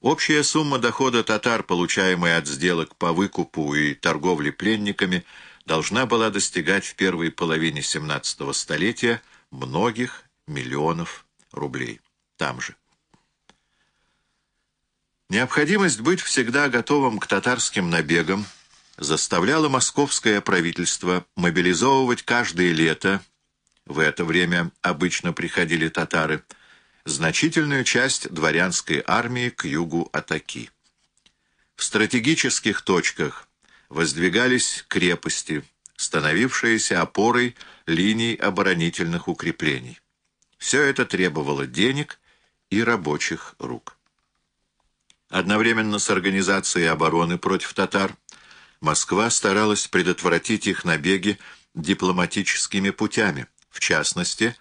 Общая сумма дохода татар, получаемая от сделок по выкупу и торговле пленниками, должна была достигать в первой половине 17 столетия многих миллионов рублей. Там же. Необходимость быть всегда готовым к татарским набегам заставляла московское правительство мобилизовывать каждое лето, в это время обычно приходили татары, значительную часть дворянской армии к югу от Оки. В стратегических точках воздвигались крепости, становившиеся опорой линий оборонительных укреплений. Все это требовало денег и рабочих рук. Одновременно с организацией обороны против татар Москва старалась предотвратить их набеги дипломатическими путями, в частности,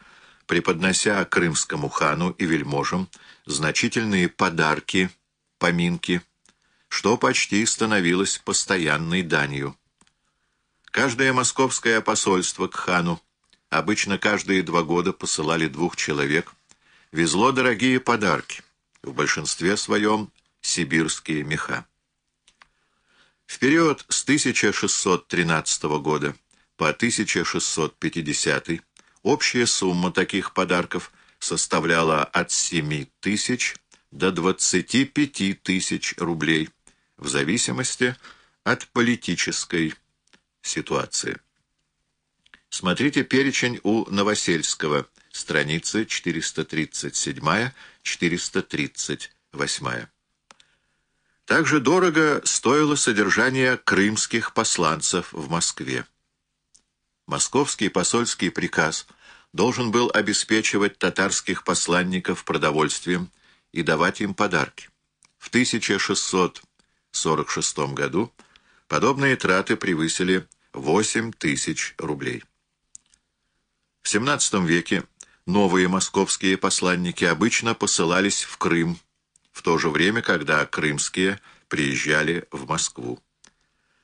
преподнося крымскому хану и вельможам значительные подарки, поминки, что почти становилось постоянной данью. Каждое московское посольство к хану, обычно каждые два года посылали двух человек, везло дорогие подарки, в большинстве своем сибирские меха. В период с 1613 года по 1650 Общая сумма таких подарков составляла от 7 тысяч до 25 тысяч рублей, в зависимости от политической ситуации. Смотрите перечень у Новосельского, страницы 437-438. Также дорого стоило содержание крымских посланцев в Москве. Московский посольский приказ должен был обеспечивать татарских посланников продовольствием и давать им подарки. В 1646 году подобные траты превысили 8 тысяч рублей. В XVII веке новые московские посланники обычно посылались в Крым, в то же время, когда крымские приезжали в Москву.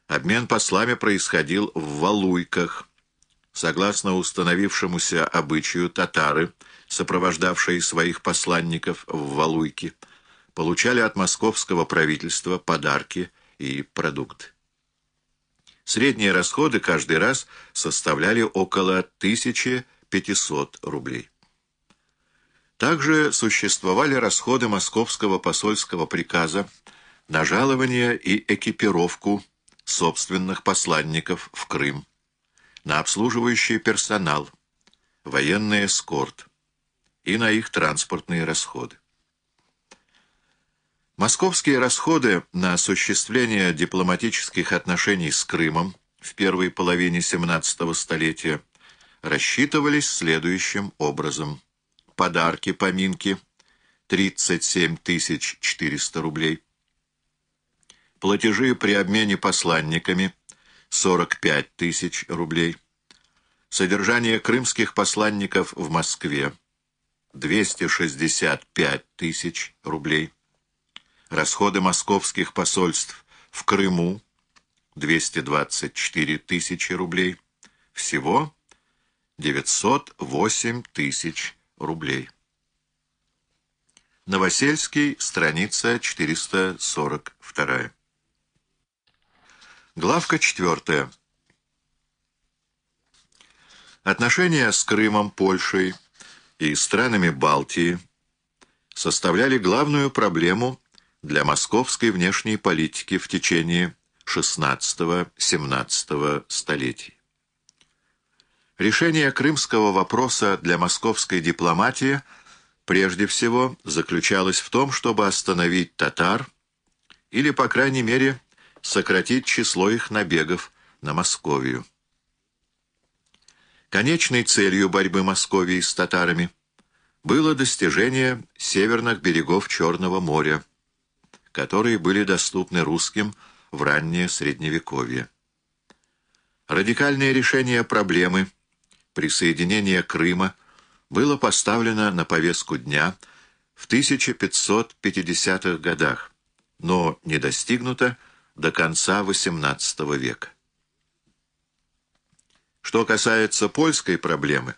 Обмен послами происходил в Валуйках, Согласно установившемуся обычаю, татары, сопровождавшие своих посланников в Валуйке, получали от московского правительства подарки и продукты. Средние расходы каждый раз составляли около 1500 рублей. Также существовали расходы московского посольского приказа на жалование и экипировку собственных посланников в Крым на обслуживающий персонал, военный эскорт и на их транспортные расходы. Московские расходы на осуществление дипломатических отношений с Крымом в первой половине 17 столетия рассчитывались следующим образом. Подарки, поминки – 37 400 рублей. Платежи при обмене посланниками – 45 тысяч рублей. Содержание крымских посланников в Москве 265 тысяч рублей. Расходы московских посольств в Крыму 224 тысячи рублей. Всего 908 тысяч рублей. Новосельский, страница 442. Главка четвертая. Отношения с Крымом, Польшей и странами Балтии составляли главную проблему для московской внешней политики в течение XVI-XVII столетий. Решение крымского вопроса для московской дипломатии прежде всего заключалось в том, чтобы остановить татар или, по крайней мере, сократить число их набегов на Московию. Конечной целью борьбы Московии с татарами было достижение северных берегов Черного моря, которые были доступны русским в раннее Средневековье. Радикальное решение проблемы присоединения Крыма было поставлено на повестку дня в 1550-х годах, но не достигнуто до конца XVIII века. Что касается польской проблемы,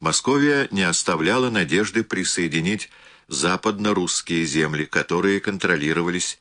Московия не оставляла надежды присоединить западно-русские земли, которые контролировались